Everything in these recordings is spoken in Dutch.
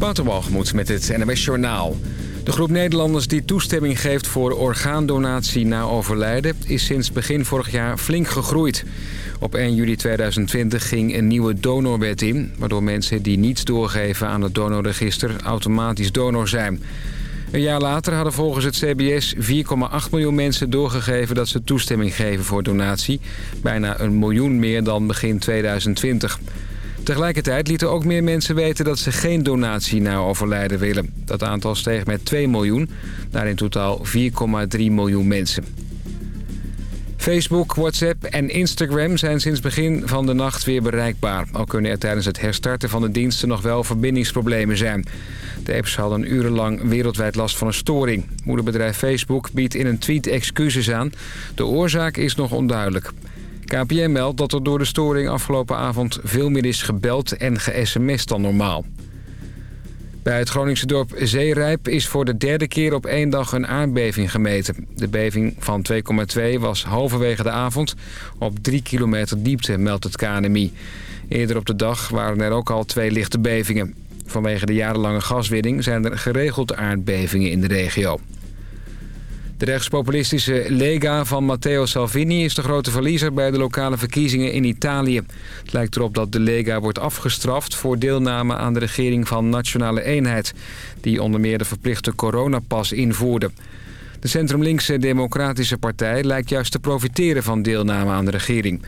Waterwalgemoed met het NMS Journaal. De groep Nederlanders die toestemming geeft voor orgaandonatie na overlijden... is sinds begin vorig jaar flink gegroeid. Op 1 juli 2020 ging een nieuwe donorwet in... waardoor mensen die niets doorgeven aan het donorregister automatisch donor zijn. Een jaar later hadden volgens het CBS 4,8 miljoen mensen doorgegeven... dat ze toestemming geven voor donatie. Bijna een miljoen meer dan begin 2020. Tegelijkertijd lieten ook meer mensen weten dat ze geen donatie na overlijden willen. Dat aantal steeg met 2 miljoen, naar in totaal 4,3 miljoen mensen. Facebook, WhatsApp en Instagram zijn sinds begin van de nacht weer bereikbaar. Al kunnen er tijdens het herstarten van de diensten nog wel verbindingsproblemen zijn. De apps hadden urenlang wereldwijd last van een storing. Moederbedrijf Facebook biedt in een tweet excuses aan. De oorzaak is nog onduidelijk. KPN meldt dat er door de storing afgelopen avond veel meer is gebeld en ge-sms'd dan normaal. Bij het Groningse dorp Zeerijp is voor de derde keer op één dag een aardbeving gemeten. De beving van 2,2 was halverwege de avond op 3 kilometer diepte, meldt het KNMI. Eerder op de dag waren er ook al twee lichte bevingen. Vanwege de jarenlange gaswinning zijn er geregeld aardbevingen in de regio. De rechtspopulistische Lega van Matteo Salvini is de grote verliezer bij de lokale verkiezingen in Italië. Het lijkt erop dat de Lega wordt afgestraft voor deelname aan de regering van Nationale Eenheid... die onder meer de verplichte coronapas invoerde. De centrumlinkse Democratische Partij lijkt juist te profiteren van deelname aan de regering.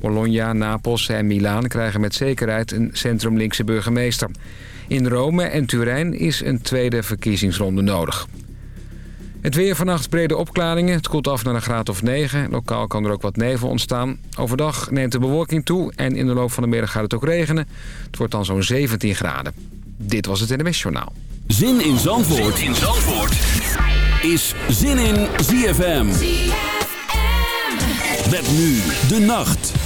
Bologna, Napels en Milaan krijgen met zekerheid een centrumlinkse burgemeester. In Rome en Turijn is een tweede verkiezingsronde nodig. Het weer vannacht brede opklaringen. Het koelt af naar een graad of 9. Lokaal kan er ook wat nevel ontstaan. Overdag neemt de bewolking toe en in de loop van de middag gaat het ook regenen. Het wordt dan zo'n 17 graden. Dit was het NMS Journaal. Zin in Zandvoort, zin in Zandvoort. is Zin in ZFM. ZFM. Met nu de nacht.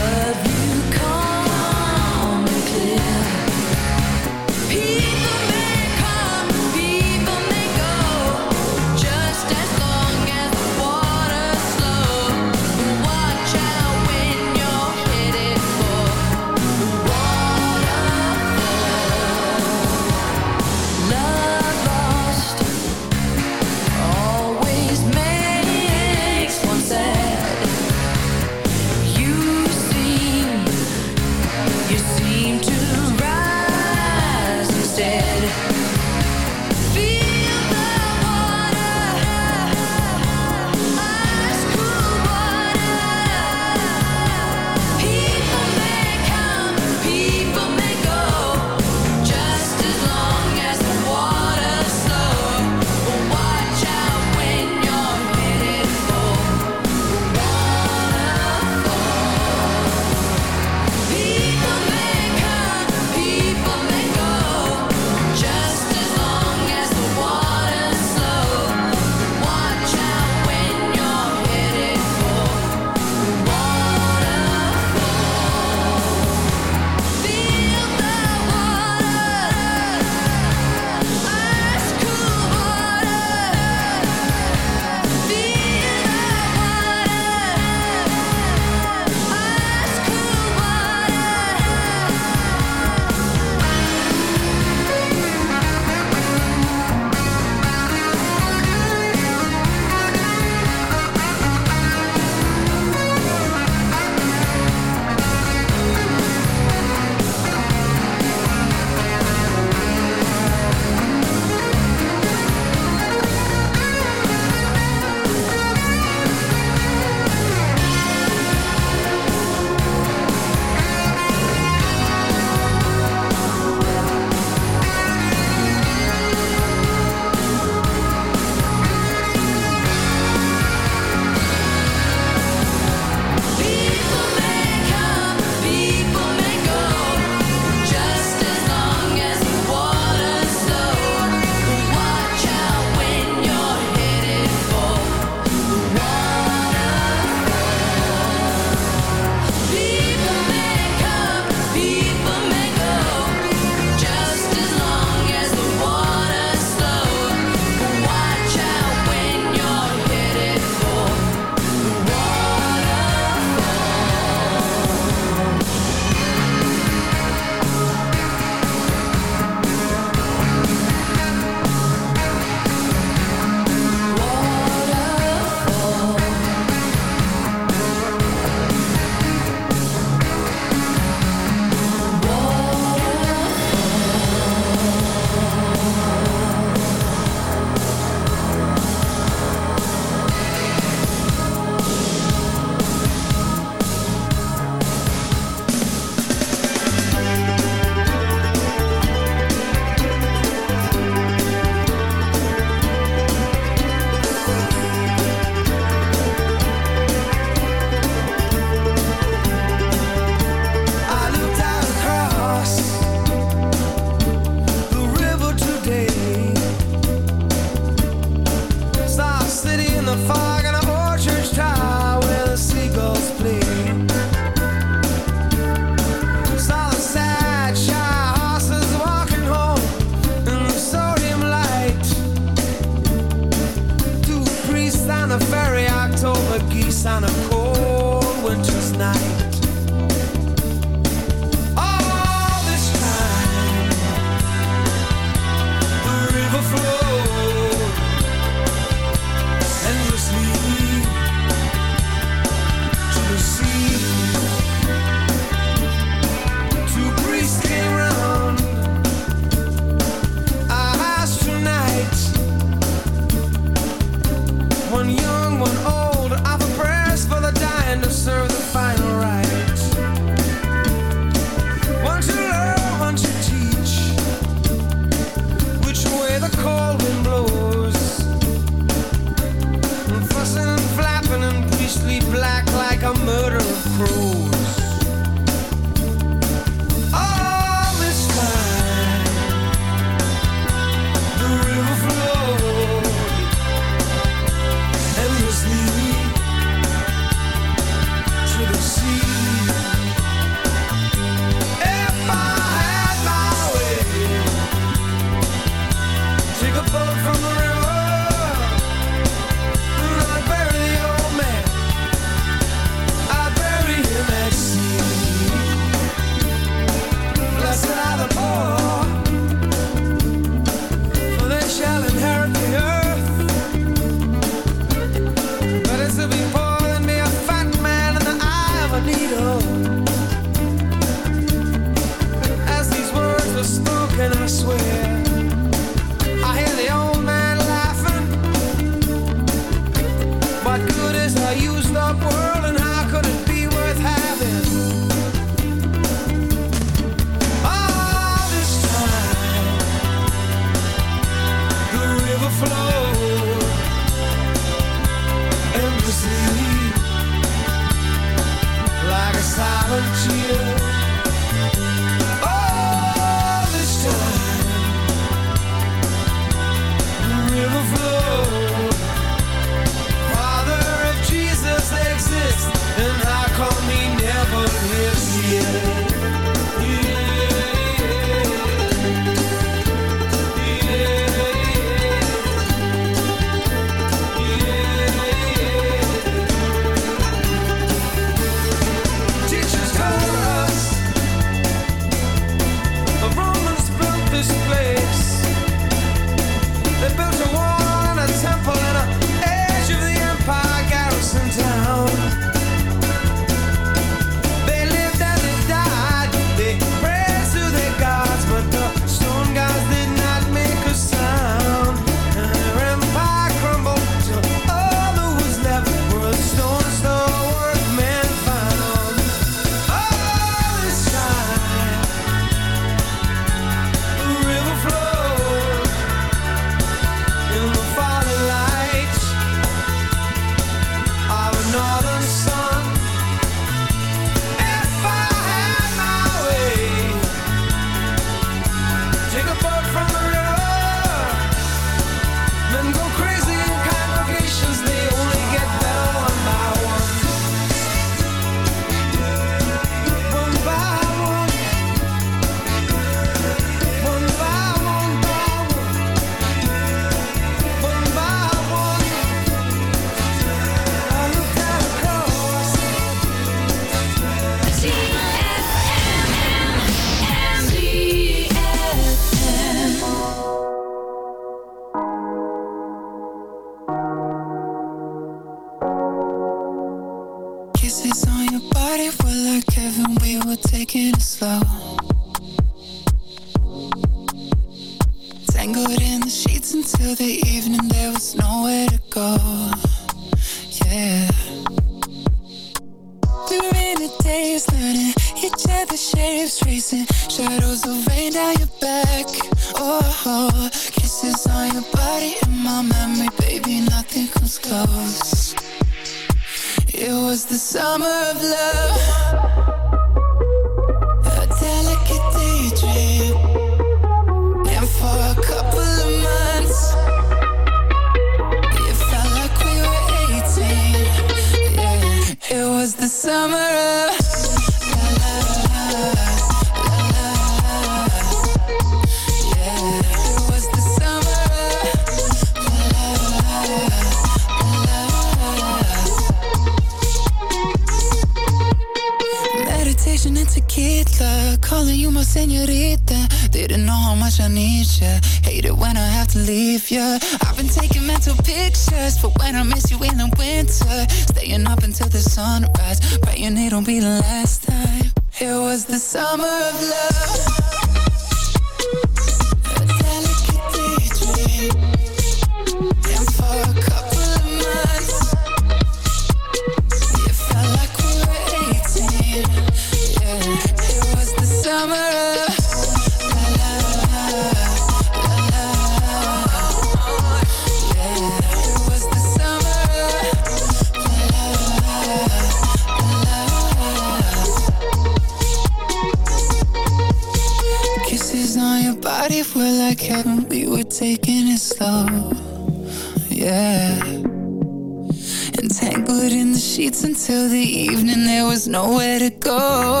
let it go.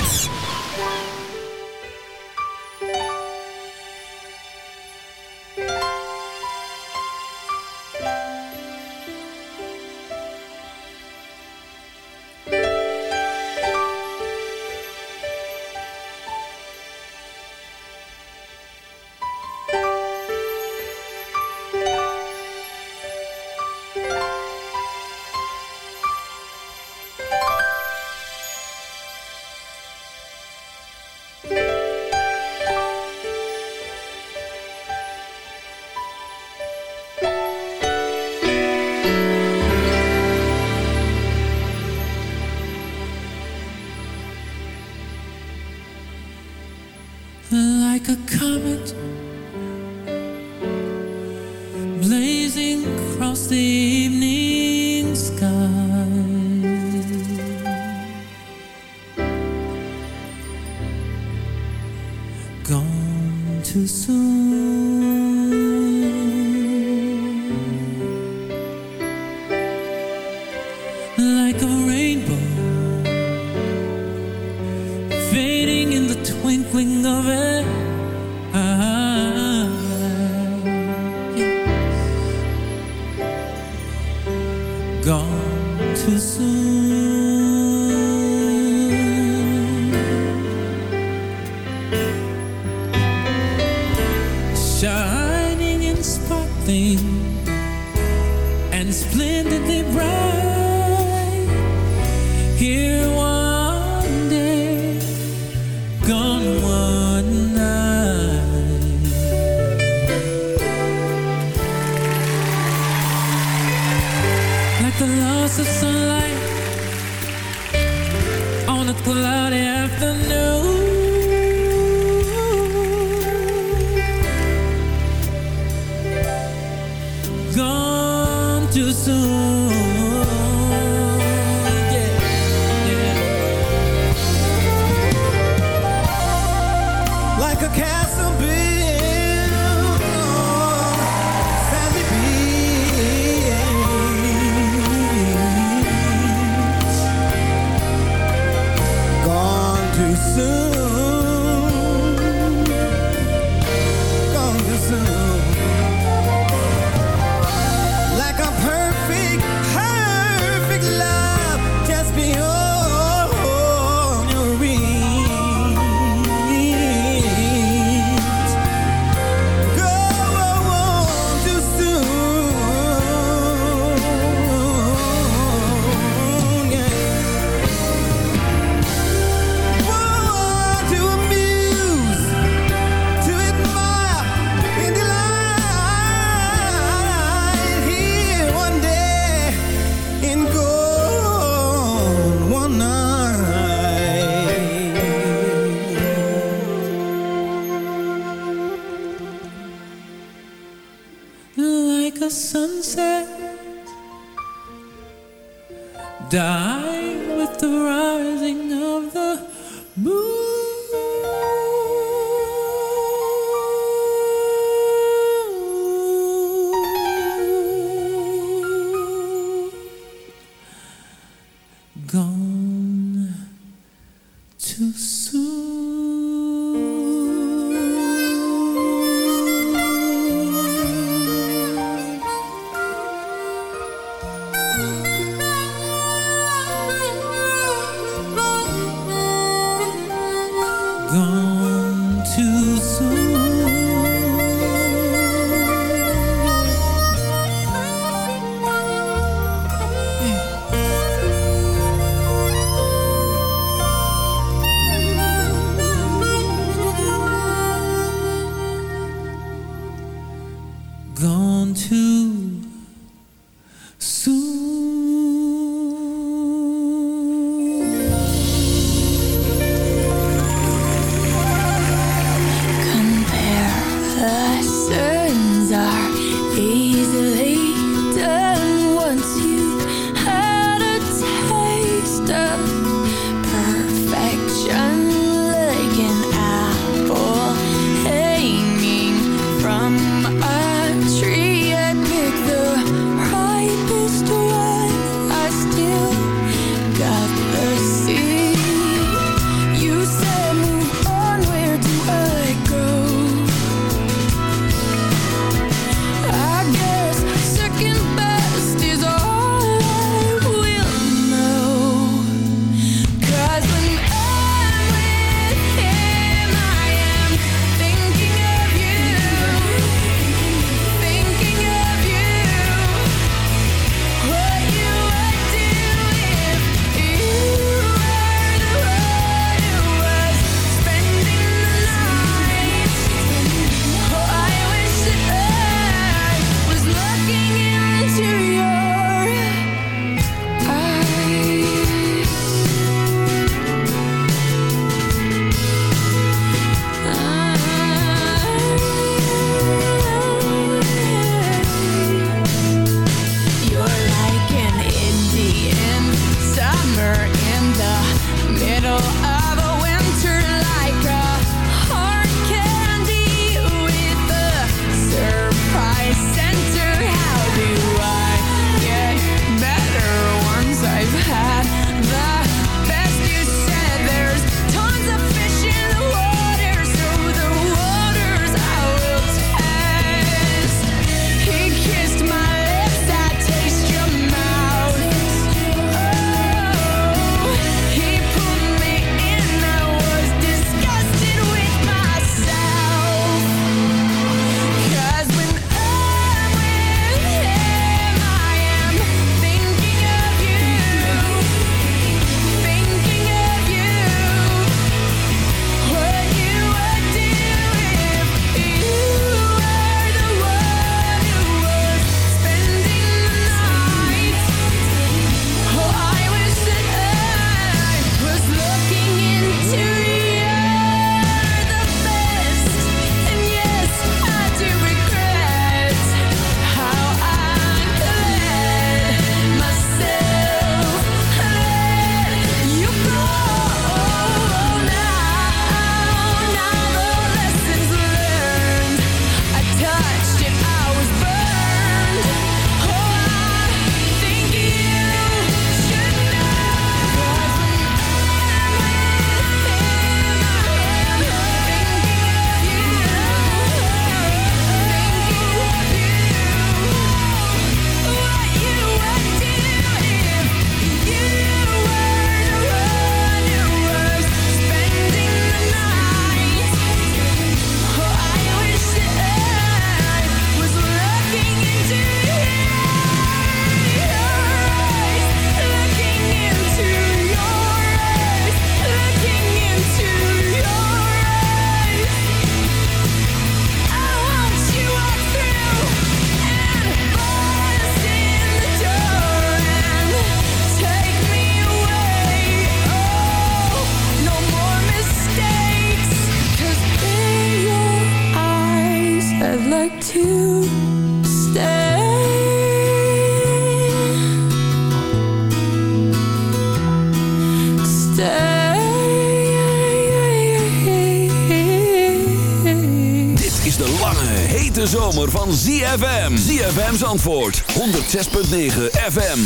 ZFM's antwoord 106.9 FM.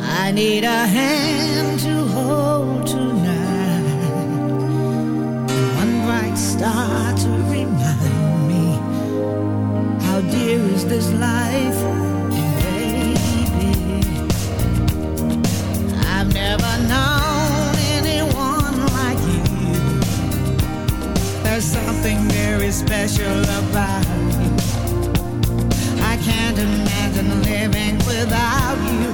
I need a hand to hold tonight. One bright star to remind me how dear is this life, special about you. I can't imagine living without you.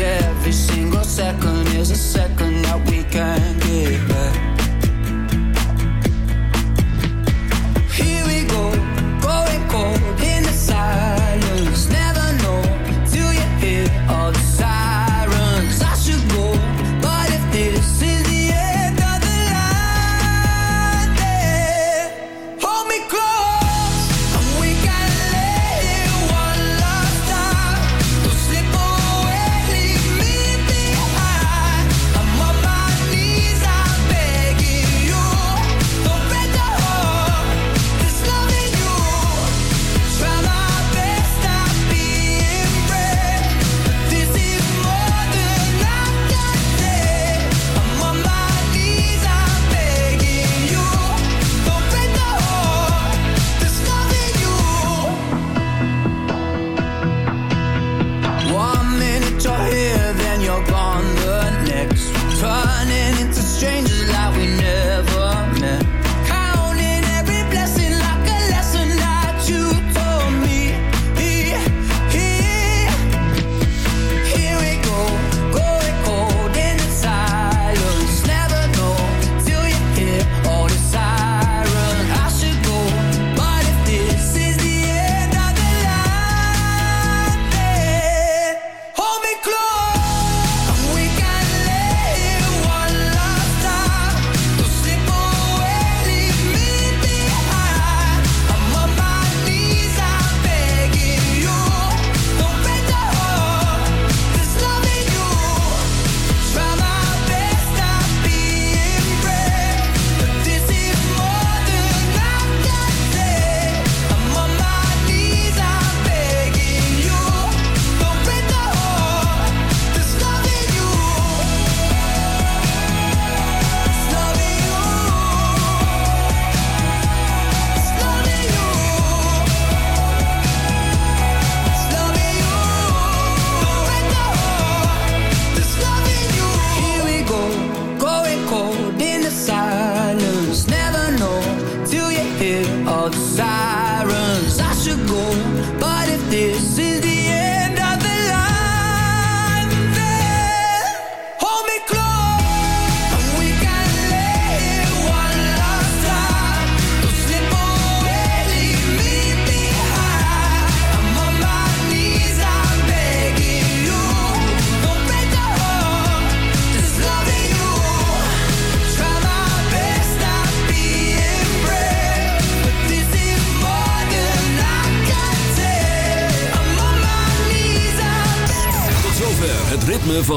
every single second is a second that we can give.